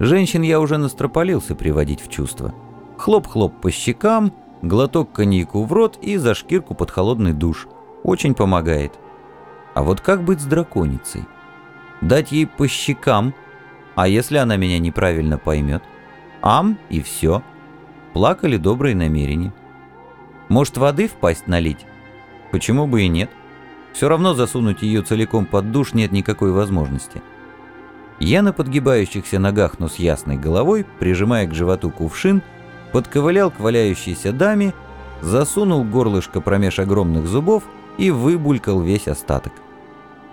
Женщин я уже настропалился приводить в чувство. Хлоп-хлоп по щекам, глоток коньяку в рот и за шкирку под холодный душ. Очень помогает. А вот как быть с драконицей? Дать ей по щекам, а если она меня неправильно поймет? Ам и все. Плакали добрые намерения. Может, воды в пасть налить? Почему бы и нет? Все равно засунуть ее целиком под душ нет никакой возможности. Я на подгибающихся ногах, но с ясной головой, прижимая к животу кувшин, подковылял к валяющейся даме, засунул горлышко промеж огромных зубов и выбулькал весь остаток.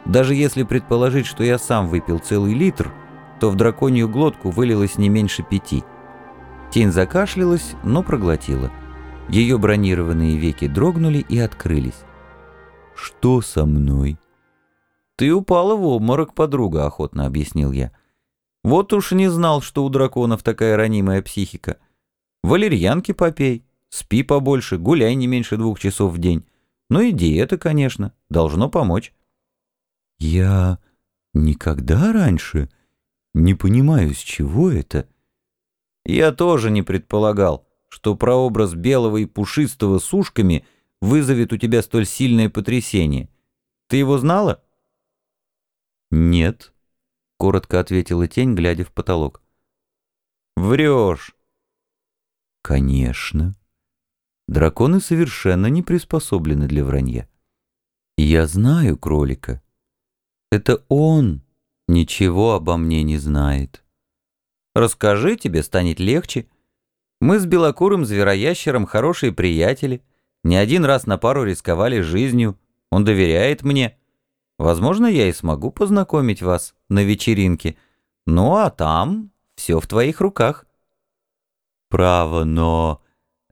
Даже если предположить, что я сам выпил целый литр, то в драконью глотку вылилось не меньше пяти. Тень закашлялась, но проглотила. Ее бронированные веки дрогнули и открылись. «Что со мной?» «Ты упала в обморок, подруга», — охотно объяснил я. «Вот уж не знал, что у драконов такая ранимая психика. Валерьянки попей, спи побольше, гуляй не меньше двух часов в день. Ну и диета, конечно, должно помочь». «Я никогда раньше не понимаю, с чего это?» «Я тоже не предполагал, что прообраз белого и пушистого с ушками вызовет у тебя столь сильное потрясение. Ты его знала?» «Нет», — коротко ответила тень, глядя в потолок. «Врешь». «Конечно. Драконы совершенно не приспособлены для вранья. Я знаю кролика. Это он ничего обо мне не знает. Расскажи, тебе станет легче. Мы с белокурым звероящером хорошие приятели. Не один раз на пару рисковали жизнью. Он доверяет мне. Возможно, я и смогу познакомить вас на вечеринке. Ну а там все в твоих руках. Право, но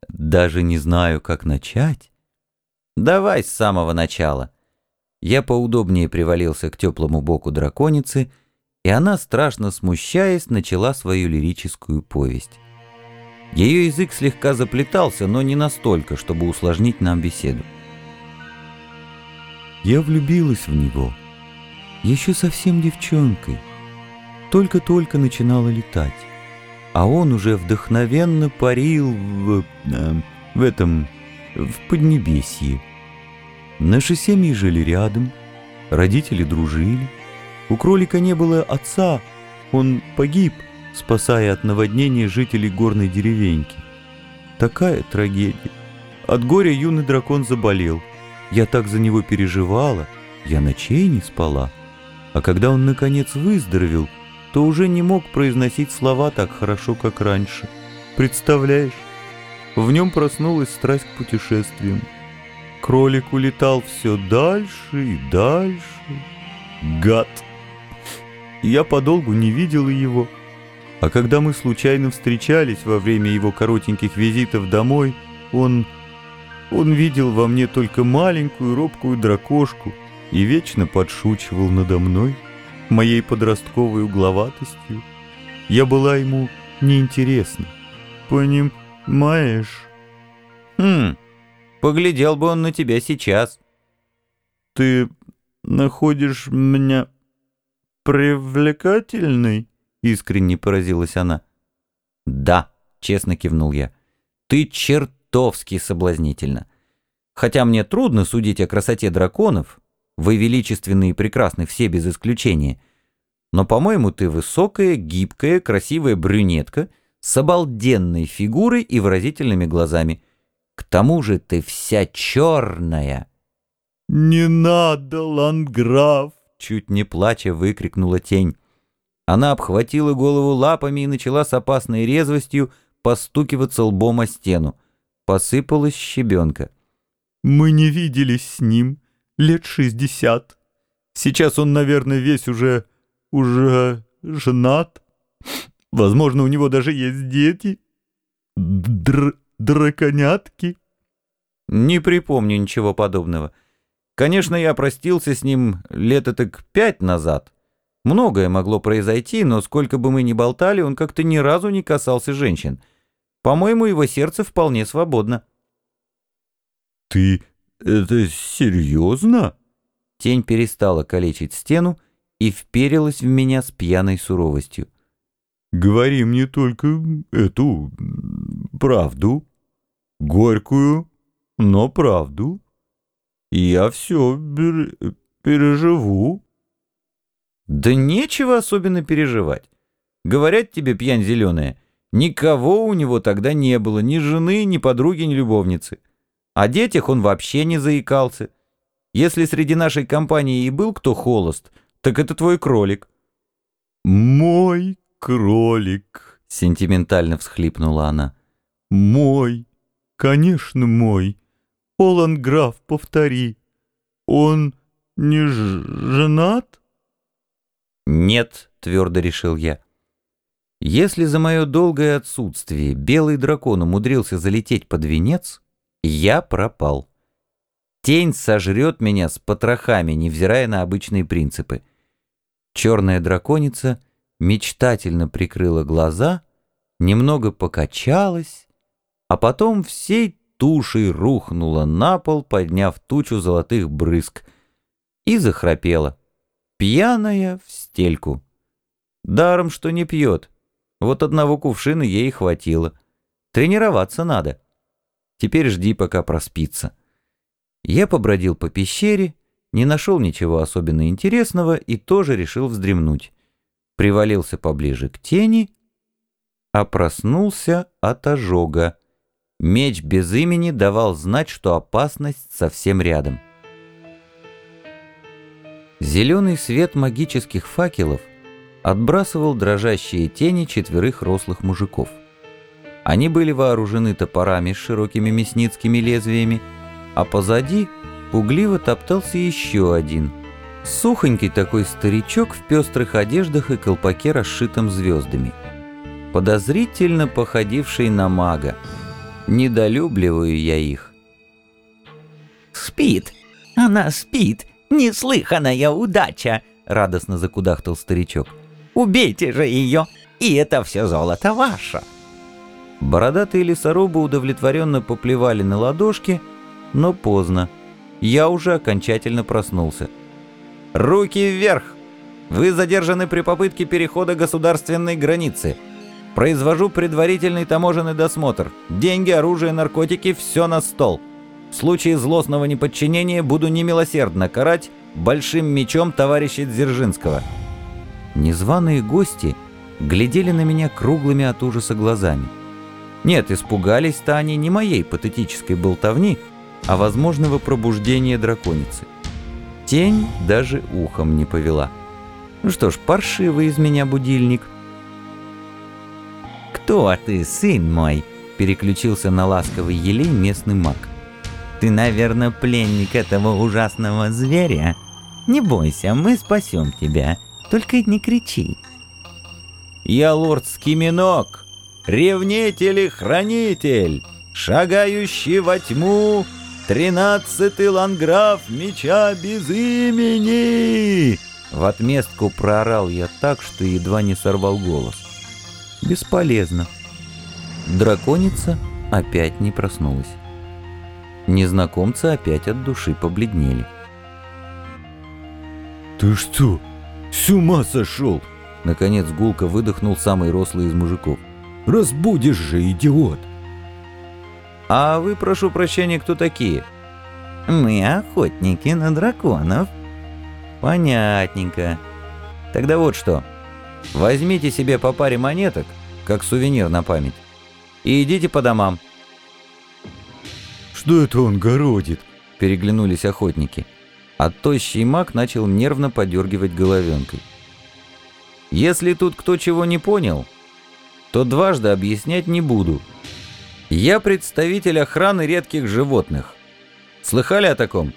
даже не знаю, как начать. Давай с самого начала. Я поудобнее привалился к теплому боку драконицы, и она, страшно смущаясь, начала свою лирическую повесть. Ее язык слегка заплетался, но не настолько, чтобы усложнить нам беседу. Я влюбилась в него, еще совсем девчонкой, только-только начинала летать, а он уже вдохновенно парил в... Э, в этом... в Поднебесье. Наши семьи жили рядом, родители дружили. У кролика не было отца, он погиб, спасая от наводнения жителей горной деревеньки. Такая трагедия. От горя юный дракон заболел. Я так за него переживала, я ночей не спала. А когда он наконец выздоровел, то уже не мог произносить слова так хорошо, как раньше. Представляешь? В нем проснулась страсть к путешествиям. Кролик улетал все дальше и дальше. Гад! Я подолгу не видела его. А когда мы случайно встречались во время его коротеньких визитов домой, он... Он видел во мне только маленькую робкую дракошку и вечно подшучивал надо мной, моей подростковой угловатостью. Я была ему неинтересна. Понимаешь? Хм... Поглядел бы он на тебя сейчас. Ты находишь меня привлекательной? Искренне поразилась она. Да, честно кивнул я. Ты чертовски соблазнительна. Хотя мне трудно судить о красоте драконов. Вы величественны и прекрасны все без исключения. Но, по-моему, ты высокая, гибкая, красивая брюнетка с обалденной фигурой и выразительными глазами. К тому же ты вся черная». «Не надо, ландграф!» — чуть не плача выкрикнула тень. Она обхватила голову лапами и начала с опасной резвостью постукиваться лбом о стену. Посыпалась щебенка. «Мы не виделись с ним лет шестьдесят. Сейчас он, наверное, весь уже... уже женат. Возможно, у него даже есть дети. Др драконятки?» «Не припомню ничего подобного. Конечно, я простился с ним лет так пять назад. Многое могло произойти, но сколько бы мы ни болтали, он как-то ни разу не касался женщин. По-моему, его сердце вполне свободно». «Ты это серьезно?» Тень перестала калечить стену и вперилась в меня с пьяной суровостью. говори мне только эту правду, горькую, но правду. Я все переживу. Да нечего особенно переживать. Говорят тебе, пьянь зеленая, никого у него тогда не было, ни жены, ни подруги, ни любовницы. О детях он вообще не заикался. Если среди нашей компании и был кто холост, так это твой кролик. «Мой кролик», — сентиментально всхлипнула она. «Мой, конечно, мой. Полон граф, повтори. Он не женат?» «Нет», — твердо решил я. «Если за мое долгое отсутствие белый дракон умудрился залететь под венец, я пропал. Тень сожрет меня с потрохами, невзирая на обычные принципы. Черная драконица мечтательно прикрыла глаза, немного покачалась, а потом всей тушей рухнула на пол, подняв тучу золотых брызг, и захрапела, пьяная в стельку. Даром, что не пьет. Вот одного кувшина ей хватило. Тренироваться надо. Теперь жди, пока проспится. Я побродил по пещере, не нашел ничего особенно интересного и тоже решил вздремнуть. Привалился поближе к тени, а проснулся от ожога. Меч без имени давал знать, что опасность совсем рядом. Зеленый свет магических факелов отбрасывал дрожащие тени четверых рослых мужиков. Они были вооружены топорами с широкими мясницкими лезвиями, а позади пугливо топтался еще один. Сухонький такой старичок в пестрых одеждах и колпаке, расшитом звездами. Подозрительно походивший на мага. Недолюбливаю я их. «Спит! Она спит! Неслыханная удача!» — радостно закудахтал старичок. «Убейте же ее, и это все золото ваше!» Бородатые лесорубы удовлетворенно поплевали на ладошки, но поздно. Я уже окончательно проснулся. «Руки вверх! Вы задержаны при попытке перехода государственной границы. Произвожу предварительный таможенный досмотр. Деньги, оружие, наркотики – все на стол. В случае злостного неподчинения буду немилосердно карать большим мечом товарища Дзержинского». Незваные гости глядели на меня круглыми от ужаса глазами. Нет, испугались-то они не моей патетической болтовни, а возможного пробуждения драконицы. Тень даже ухом не повела. Ну что ж, паршивый из меня будильник. «Кто ты, сын мой?» — переключился на ласковый елей местный маг. «Ты, наверное, пленник этого ужасного зверя? Не бойся, мы спасем тебя, только не кричи». «Я лорд Скиминок!» ревнитель и хранитель, шагающий во тьму, тринадцатый ландграф меча без имени!» В отместку проорал я так, что едва не сорвал голос. Бесполезно. Драконица опять не проснулась. Незнакомцы опять от души побледнели. «Ты что, с ума сошел?» Наконец гулко выдохнул самый рослый из мужиков. Разбудишь же, идиот!» «А вы, прошу прощения, кто такие?» «Мы охотники на драконов». «Понятненько. Тогда вот что. Возьмите себе по паре монеток, как сувенир на память, и идите по домам». «Что это он городит?» — переглянулись охотники. А тощий маг начал нервно подергивать головенкой. «Если тут кто чего не понял, то дважды объяснять не буду. Я представитель охраны редких животных. Слыхали о таком?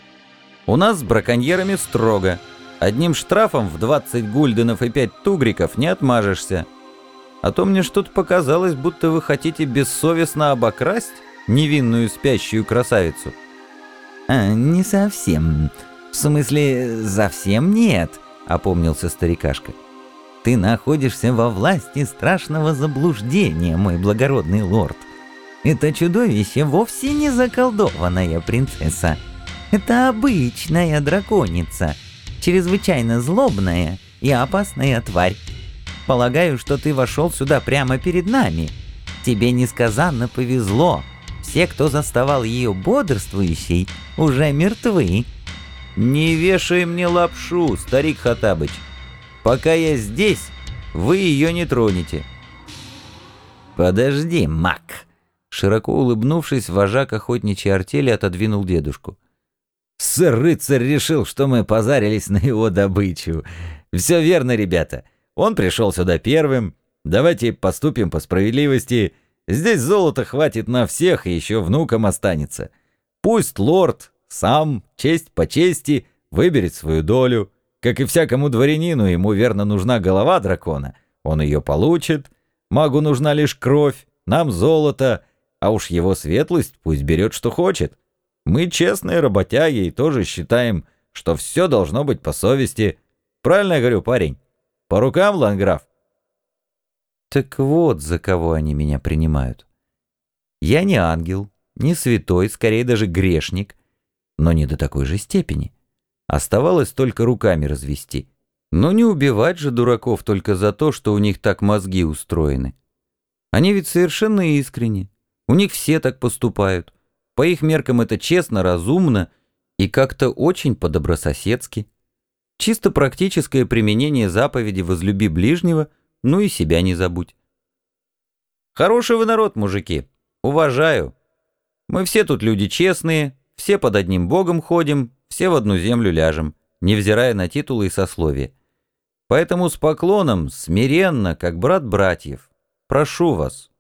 У нас с браконьерами строго. Одним штрафом в 20 гульденов и 5 тугриков не отмажешься. А то мне что-то показалось, будто вы хотите бессовестно обокрасть невинную спящую красавицу. А, «Не совсем. В смысле, совсем нет», — опомнился старикашка. Ты находишься во власти страшного заблуждения, мой благородный лорд. Это чудовище вовсе не заколдованная принцесса. Это обычная драконица, чрезвычайно злобная и опасная тварь. Полагаю, что ты вошел сюда прямо перед нами. Тебе несказанно повезло. Все, кто заставал ее бодрствующей, уже мертвы. «Не вешай мне лапшу, старик Хатабыч. Пока я здесь, вы ее не тронете». «Подожди, маг!» Широко улыбнувшись, вожак охотничьей артели отодвинул дедушку. «Сэр-рыцарь решил, что мы позарились на его добычу. Все верно, ребята. Он пришел сюда первым. Давайте поступим по справедливости. Здесь золота хватит на всех, и еще внукам останется. Пусть лорд сам, честь по чести, выберет свою долю. Как и всякому дворянину, ему верно нужна голова дракона. Он ее получит. Магу нужна лишь кровь, нам золото, а уж его светлость пусть берет, что хочет. Мы честные работяги и тоже считаем, что все должно быть по совести. Правильно я говорю, парень? По рукам, Ланграф? Так вот, за кого они меня принимают. Я не ангел, не святой, скорее даже грешник, но не до такой же степени. Оставалось только руками развести. Но не убивать же дураков только за то, что у них так мозги устроены. Они ведь совершенно искренни. У них все так поступают. По их меркам это честно, разумно и как-то очень по-добрососедски. Чисто практическое применение заповеди «возлюби ближнего», ну и себя не забудь. Хороший вы народ, мужики. Уважаю. Мы все тут люди честные, все под одним богом ходим, все в одну землю ляжем, невзирая на титулы и сословия. Поэтому с поклоном, смиренно, как брат братьев, прошу вас,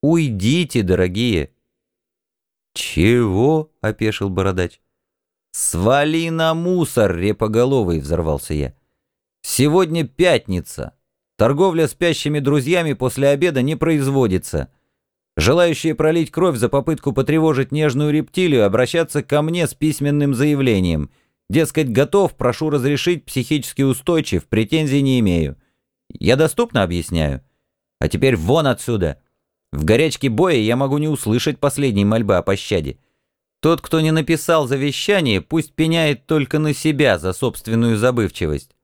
уйдите, дорогие. «Чего?» — опешил бородач. «Свали на мусор, репоголовый!» — взорвался я. «Сегодня пятница. Торговля спящими друзьями после обеда не производится. Желающие пролить кровь за попытку потревожить нежную рептилию обращаться ко мне с письменным заявлением. Дескать, готов, прошу разрешить, психически устойчив, претензий не имею. Я доступно объясняю? А теперь вон отсюда. В горячке боя я могу не услышать последней мольбы о пощаде. Тот, кто не написал завещание, пусть пеняет только на себя за собственную забывчивость.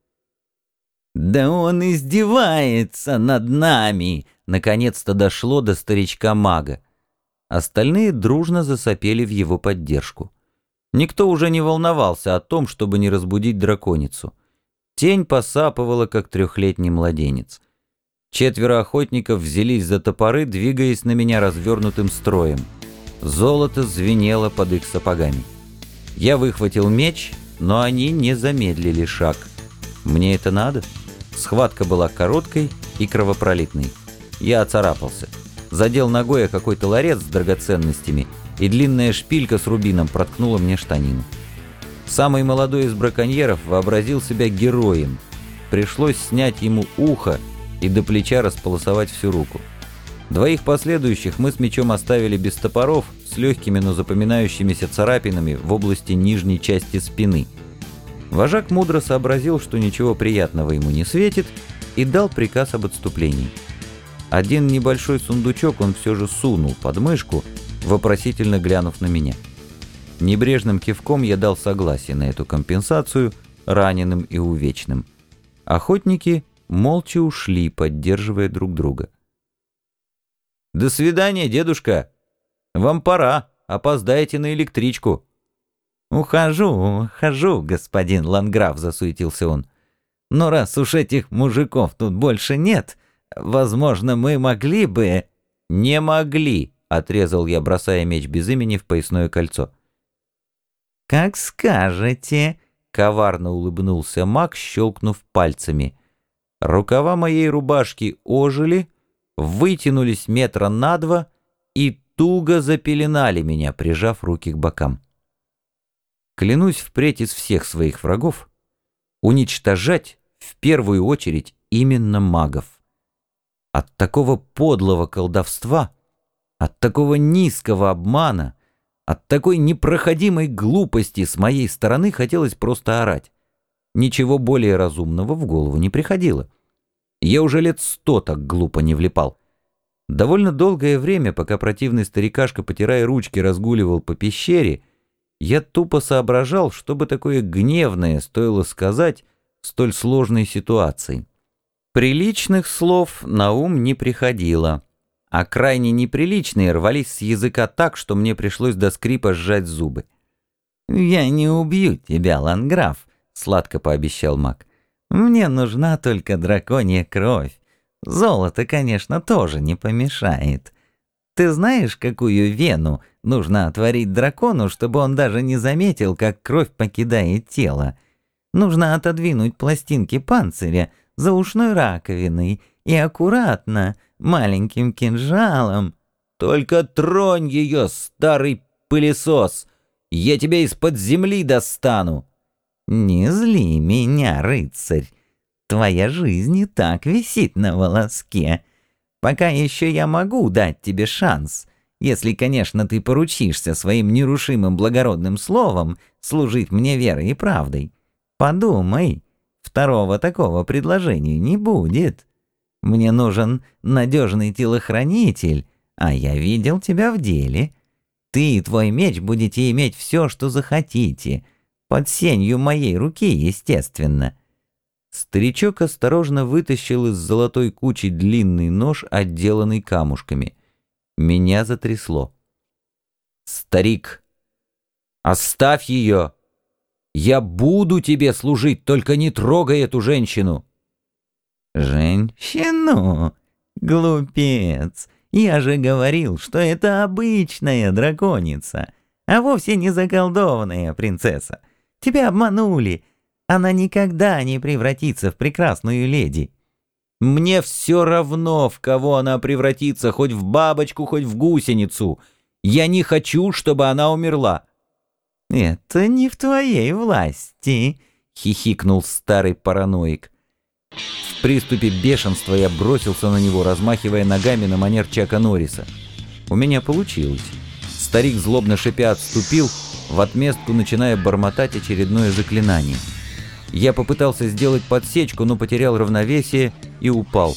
«Да он издевается над нами!» Наконец-то дошло до старичка-мага. Остальные дружно засопели в его поддержку. Никто уже не волновался о том, чтобы не разбудить драконицу. Тень посапывала, как трехлетний младенец. Четверо охотников взялись за топоры, двигаясь на меня развернутым строем. Золото звенело под их сапогами. Я выхватил меч, но они не замедлили шаг. Мне это надо? Схватка была короткой и кровопролитной. Я оцарапался. Задел ногой какой-то ларец с драгоценностями, и длинная шпилька с рубином проткнула мне штанину. Самый молодой из браконьеров вообразил себя героем. Пришлось снять ему ухо и до плеча располосовать всю руку. Двоих последующих мы с мечом оставили без топоров, с легкими, но запоминающимися царапинами в области нижней части спины. Вожак мудро сообразил, что ничего приятного ему не светит, и дал приказ об отступлении. Один небольшой сундучок он все же сунул под мышку, вопросительно глянув на меня. Небрежным кивком я дал согласие на эту компенсацию раненым и увечным. Охотники молча ушли, поддерживая друг друга. «До свидания, дедушка! Вам пора, опоздаете на электричку!» «Ухожу, ухожу, господин Ланграф», — засуетился он. «Но раз уж этих мужиков тут больше нет, Возможно, мы могли бы...» «Не могли», — отрезал я, бросая меч без имени в поясное кольцо. «Как скажете», — коварно улыбнулся маг, щелкнув пальцами. Рукава моей рубашки ожили, вытянулись метра на два и туго запеленали меня, прижав руки к бокам. Клянусь впредь из всех своих врагов уничтожать в первую очередь именно магов. От такого подлого колдовства, от такого низкого обмана, от такой непроходимой глупости с моей стороны хотелось просто орать. Ничего более разумного в голову не приходило. Я уже лет сто так глупо не влипал. Довольно долгое время, пока противный старикашка, потирая ручки, разгуливал по пещере, я тупо соображал, что бы такое гневное стоило сказать в столь сложной ситуации. Приличных слов на ум не приходило, а крайне неприличные рвались с языка так, что мне пришлось до скрипа сжать зубы. «Я не убью тебя, Ланграф», — сладко пообещал маг. «Мне нужна только драконья кровь. Золото, конечно, тоже не помешает. Ты знаешь, какую вену нужно отворить дракону, чтобы он даже не заметил, как кровь покидает тело? Нужно отодвинуть пластинки панциря, за ушной раковиной и аккуратно, маленьким кинжалом. «Только тронь ее, старый пылесос! Я тебя из-под земли достану!» «Не зли меня, рыцарь! Твоя жизнь и так висит на волоске. Пока еще я могу дать тебе шанс, если, конечно, ты поручишься своим нерушимым благородным словом служить мне верой и правдой. Подумай, Второго такого предложения не будет. Мне нужен надежный телохранитель, а я видел тебя в деле. Ты и твой меч будете иметь все, что захотите, под сенью моей руки, естественно». Старичок осторожно вытащил из золотой кучи длинный нож, отделанный камушками. Меня затрясло. «Старик, оставь ее!» Я буду тебе служить, только не трогай эту женщину!» «Женщину? Глупец! Я же говорил, что это обычная драконица, а вовсе не заколдованная принцесса. Тебя обманули. Она никогда не превратится в прекрасную леди». «Мне все равно, в кого она превратится, хоть в бабочку, хоть в гусеницу. Я не хочу, чтобы она умерла». «Это не в твоей власти», — хихикнул старый параноик. В приступе бешенства я бросился на него, размахивая ногами на манер Чака Норриса. У меня получилось. Старик злобно шипя отступил, в отместку начиная бормотать очередное заклинание. Я попытался сделать подсечку, но потерял равновесие и упал.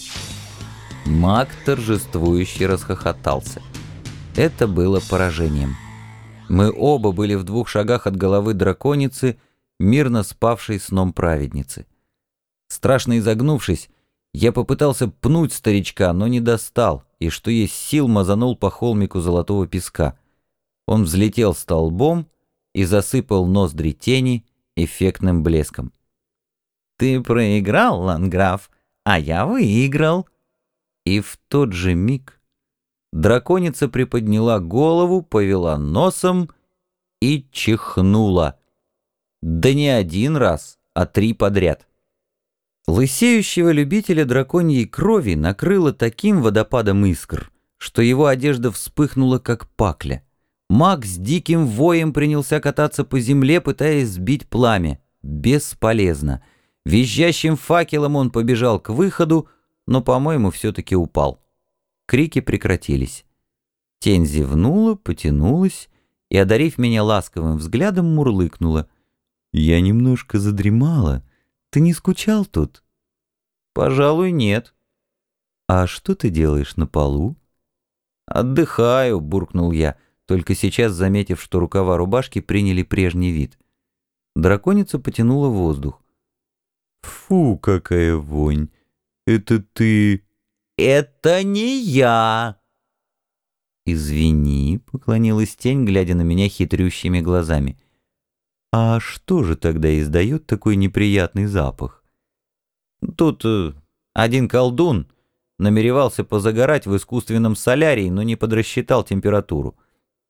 Маг торжествующе расхохотался. Это было поражением. Мы оба были в двух шагах от головы драконицы, мирно спавшей сном праведницы. Страшно изогнувшись, я попытался пнуть старичка, но не достал, и что есть сил мазанул по холмику золотого песка. Он взлетел столбом и засыпал ноздри тени эффектным блеском. «Ты проиграл, Ланграф, а я выиграл!» И в тот же миг Драконица приподняла голову, повела носом и чихнула. Да не один раз, а три подряд. Лысеющего любителя драконьей крови накрыло таким водопадом искр, что его одежда вспыхнула, как пакля. Маг с диким воем принялся кататься по земле, пытаясь сбить пламя. Бесполезно. Визжащим факелом он побежал к выходу, но, по-моему, все-таки упал. Крики прекратились. Тень зевнула, потянулась и, одарив меня ласковым взглядом, мурлыкнула. «Я немножко задремала. Ты не скучал тут?» «Пожалуй, нет». «А что ты делаешь на полу?» «Отдыхаю», — буркнул я, только сейчас заметив, что рукава рубашки приняли прежний вид. Драконица потянула воздух. «Фу, какая вонь! Это ты...» «Это не я!» «Извини», — поклонилась тень, глядя на меня хитрющими глазами. «А что же тогда издает такой неприятный запах?» «Тут э, один колдун намеревался позагорать в искусственном солярии, но не подрасчитал температуру.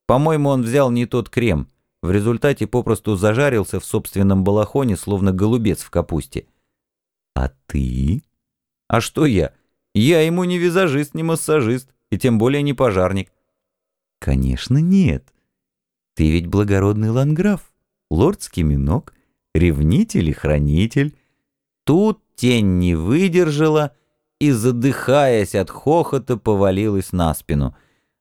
По-моему, он взял не тот крем. В результате попросту зажарился в собственном балахоне, словно голубец в капусте». «А ты?» «А что я?» Я ему не визажист, не массажист, и тем более не пожарник. Конечно, нет. Ты ведь благородный ланграф, лордский минок, ревнитель и хранитель. Тут тень не выдержала и, задыхаясь от хохота, повалилась на спину.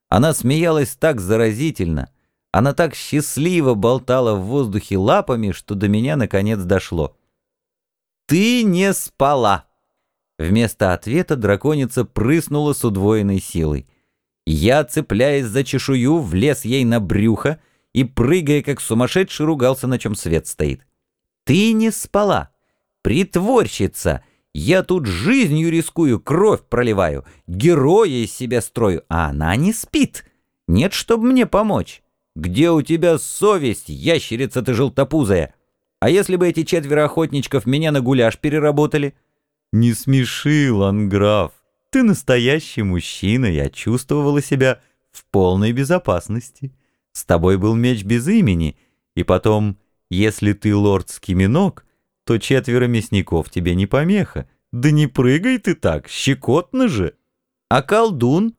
Она смеялась так заразительно, она так счастливо болтала в воздухе лапами, что до меня наконец дошло. «Ты не спала!» Вместо ответа драконица прыснула с удвоенной силой. Я, цепляясь за чешую, влез ей на брюхо и, прыгая как сумасшедший, ругался, на чем свет стоит. «Ты не спала! Притворщица! Я тут жизнью рискую, кровь проливаю, героя из себя строю, а она не спит. Нет, чтобы мне помочь. Где у тебя совесть, ящерица ты желтопузая? А если бы эти четверо охотничков меня на гуляш переработали? Не смеши, Ланграф. Ты настоящий мужчина, я чувствовала себя в полной безопасности. С тобой был меч без имени, и потом, если ты лордский минок, то четверо мясников тебе не помеха. Да не прыгай ты так, щекотно же. А колдун?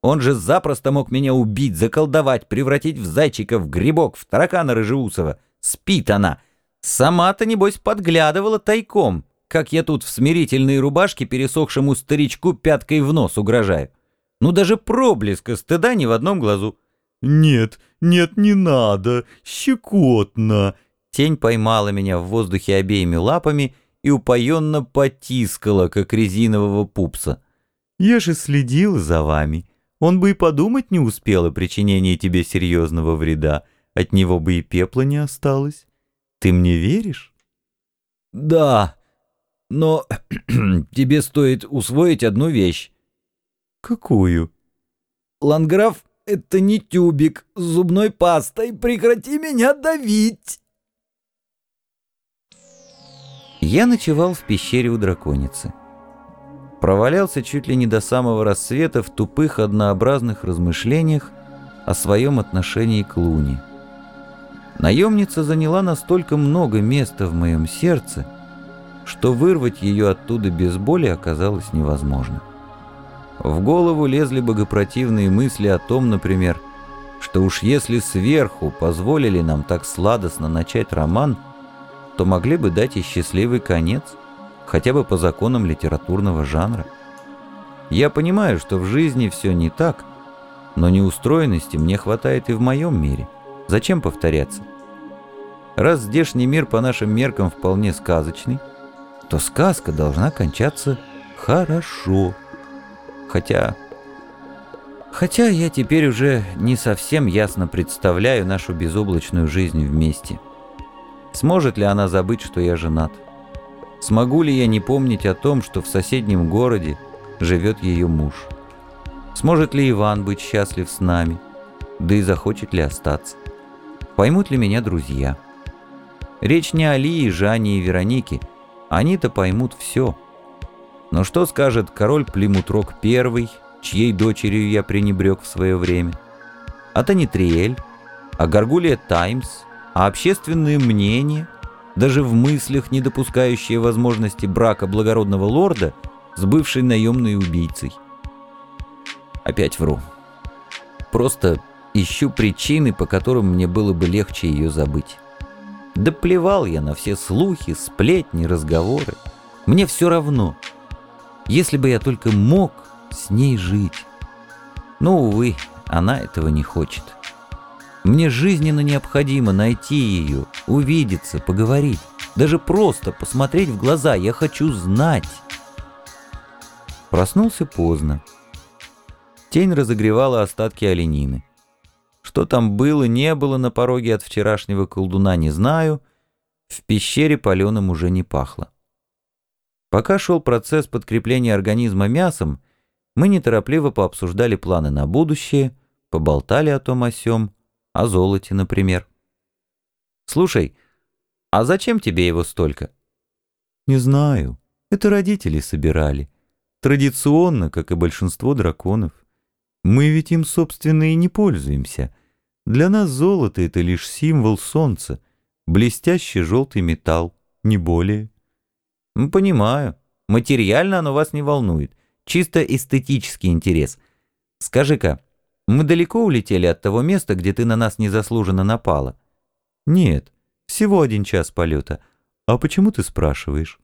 Он же запросто мог меня убить, заколдовать, превратить в зайчика, в грибок, в таракана рыжеусова. Спит она. Сама-то, небось, подглядывала тайком, как я тут в смирительной рубашке пересохшему старичку пяткой в нос угрожаю. Ну, даже проблеска стыда ни в одном глазу. «Нет, нет, не надо, щекотно!» Тень поймала меня в воздухе обеими лапами и упоенно потискала, как резинового пупса. «Я же следил за вами. Он бы и подумать не успел о причинении тебе серьезного вреда. От него бы и пепла не осталось. Ты мне веришь?» «Да, но тебе стоит усвоить одну вещь». «Какую?» «Ланграф — это не тюбик с зубной пастой. Прекрати меня давить!» Я ночевал в пещере у драконицы провалялся чуть ли не до самого рассвета в тупых однообразных размышлениях о своем отношении к Луне. Наемница заняла настолько много места в моем сердце, что вырвать ее оттуда без боли оказалось невозможно. В голову лезли богопротивные мысли о том, например, что уж если сверху позволили нам так сладостно начать роман, то могли бы дать и счастливый конец – хотя бы по законам литературного жанра. Я понимаю, что в жизни все не так, но неустроенности мне хватает и в моем мире. Зачем повторяться? Раз здешний мир по нашим меркам вполне сказочный, то сказка должна кончаться хорошо. Хотя... Хотя я теперь уже не совсем ясно представляю нашу безоблачную жизнь вместе. Сможет ли она забыть, что я женат? Смогу ли я не помнить о том, что в соседнем городе живет ее муж? Сможет ли Иван быть счастлив с нами? Да и захочет ли остаться? Поймут ли меня друзья? Речь не о Лии, Жанне и Веронике. Они-то поймут все. Но что скажет король Плимутрок I, чьей дочерью я пренебрег в свое время? А Танитриэль? А Гаргулия Таймс? А общественное мнение? даже в мыслях не допускающие возможности брака благородного лорда с бывшей наемной убийцей. Опять вру. Просто ищу причины, по которым мне было бы легче ее забыть. Да плевал я на все слухи, сплетни, разговоры. Мне все равно. Если бы я только мог с ней жить. Но, увы, она этого не хочет. Мне жизненно необходимо найти ее, увидеться, поговорить. Даже просто посмотреть в глаза. Я хочу знать. Проснулся поздно. Тень разогревала остатки оленины. Что там было, не было на пороге от вчерашнего колдуна, не знаю. В пещере паленым уже не пахло. Пока шел процесс подкрепления организма мясом, мы неторопливо пообсуждали планы на будущее, поболтали о том о сём, о золоте, например. Слушай, а зачем тебе его столько? Не знаю. Это родители собирали. Традиционно, как и большинство драконов. Мы ведь им, собственно, и не пользуемся. Для нас золото — это лишь символ солнца, блестящий желтый металл, не более. Понимаю. Материально оно вас не волнует. Чисто эстетический интерес. Скажи-ка, мы далеко улетели от того места, где ты на нас незаслуженно напала? Нет, всего один час полета. А почему ты спрашиваешь?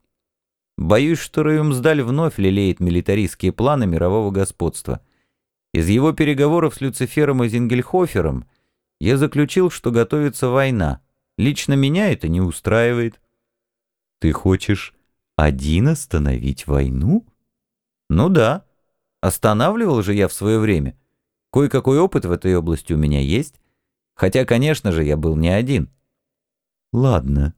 Боюсь, что Раюмсдаль вновь лелеет милитаристские планы мирового господства. Из его переговоров с Люцифером и Зингельхофером я заключил, что готовится война. Лично меня это не устраивает. Ты хочешь один остановить войну? Ну да. Останавливал же я в свое время. Кое-какой опыт в этой области у меня есть, хотя, конечно же, я был не один. Ладно,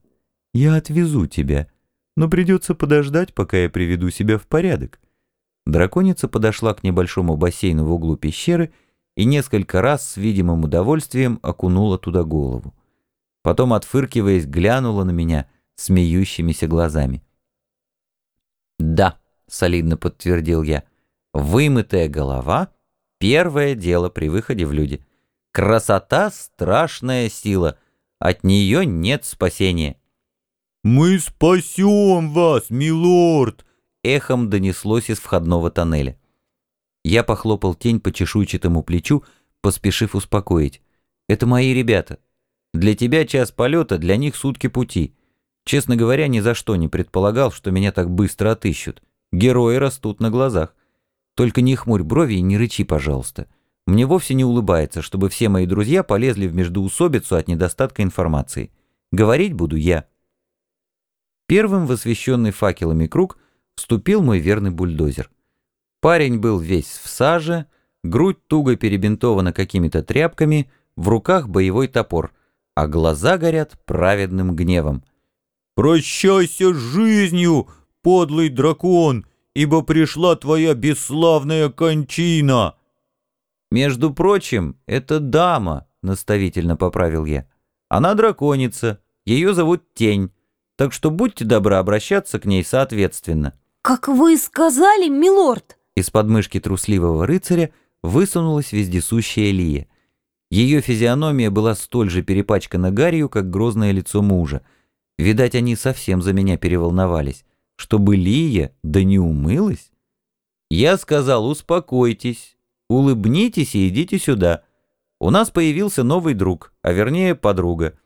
я отвезу тебя, но придется подождать, пока я приведу себя в порядок. Драконица подошла к небольшому бассейну в углу пещеры и несколько раз с видимым удовольствием окунула туда голову. Потом, отфыркиваясь, глянула на меня смеющимися глазами. «Да», — солидно подтвердил я, — «вымытая голова — первое дело при выходе в люди. Красота — страшная сила, от нее нет спасения». «Мы спасем вас, милорд!» Эхом донеслось из входного тоннеля. Я похлопал тень по чешуйчатому плечу, поспешив успокоить. «Это мои ребята. Для тебя час полета, для них сутки пути. Честно говоря, ни за что не предполагал, что меня так быстро отыщут. Герои растут на глазах. Только не хмурь брови и не рычи, пожалуйста. Мне вовсе не улыбается, чтобы все мои друзья полезли в междоусобицу от недостатка информации. Говорить буду я». Первым в освещенный факелами круг вступил мой верный бульдозер. Парень был весь в саже, грудь туго перебинтована какими-то тряпками, в руках боевой топор, а глаза горят праведным гневом. «Прощайся с жизнью, подлый дракон, ибо пришла твоя бесславная кончина!» «Между прочим, это дама», — наставительно поправил я. «Она драконица, ее зовут Тень, так что будьте добры обращаться к ней соответственно». «Как вы сказали, милорд?» Из подмышки трусливого рыцаря высунулась вездесущая Лия. Ее физиономия была столь же перепачкана гарью, как грозное лицо мужа. Видать, они совсем за меня переволновались. Чтобы Лия да не умылась? Я сказал, успокойтесь, улыбнитесь и идите сюда. У нас появился новый друг, а вернее подруга.